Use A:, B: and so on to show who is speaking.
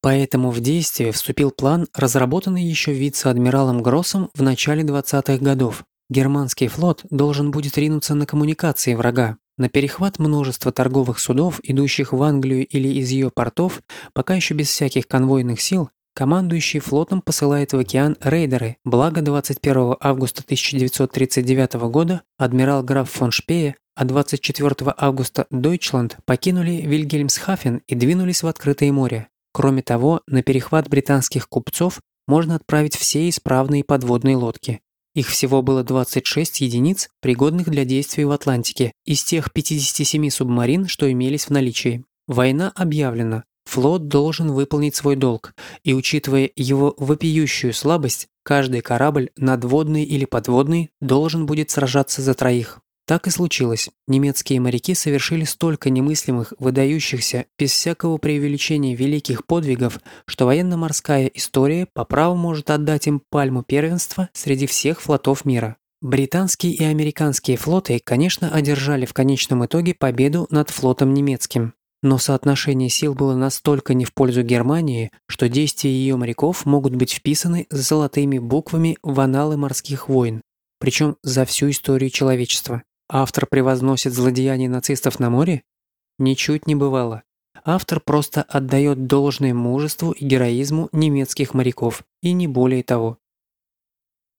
A: Поэтому в действие вступил план, разработанный еще вице-адмиралом Гроссом в начале 20-х годов. Германский флот должен будет ринуться на коммуникации врага, на перехват множества торговых судов, идущих в Англию или из ее портов, пока еще без всяких конвойных сил, командующий флотом посылает в океан рейдеры, благо 21 августа 1939 года адмирал граф фон Шпее, а 24 августа Дойчланд покинули Вильгельмсхафен и двинулись в открытое море. Кроме того, на перехват британских купцов можно отправить все исправные подводные лодки. Их всего было 26 единиц, пригодных для действий в Атлантике, из тех 57 субмарин, что имелись в наличии. Война объявлена. Флот должен выполнить свой долг, и учитывая его вопиющую слабость, каждый корабль, надводный или подводный, должен будет сражаться за троих. Так и случилось. Немецкие моряки совершили столько немыслимых, выдающихся, без всякого преувеличения великих подвигов, что военно-морская история по праву может отдать им пальму первенства среди всех флотов мира. Британские и американские флоты, конечно, одержали в конечном итоге победу над флотом немецким. Но соотношение сил было настолько не в пользу Германии, что действия ее моряков могут быть вписаны золотыми буквами в аналы морских войн, причем за всю историю человечества. Автор превозносит злодеяния нацистов на море? Ничуть не бывало. Автор просто отдает должное мужеству и героизму немецких моряков, и не более того.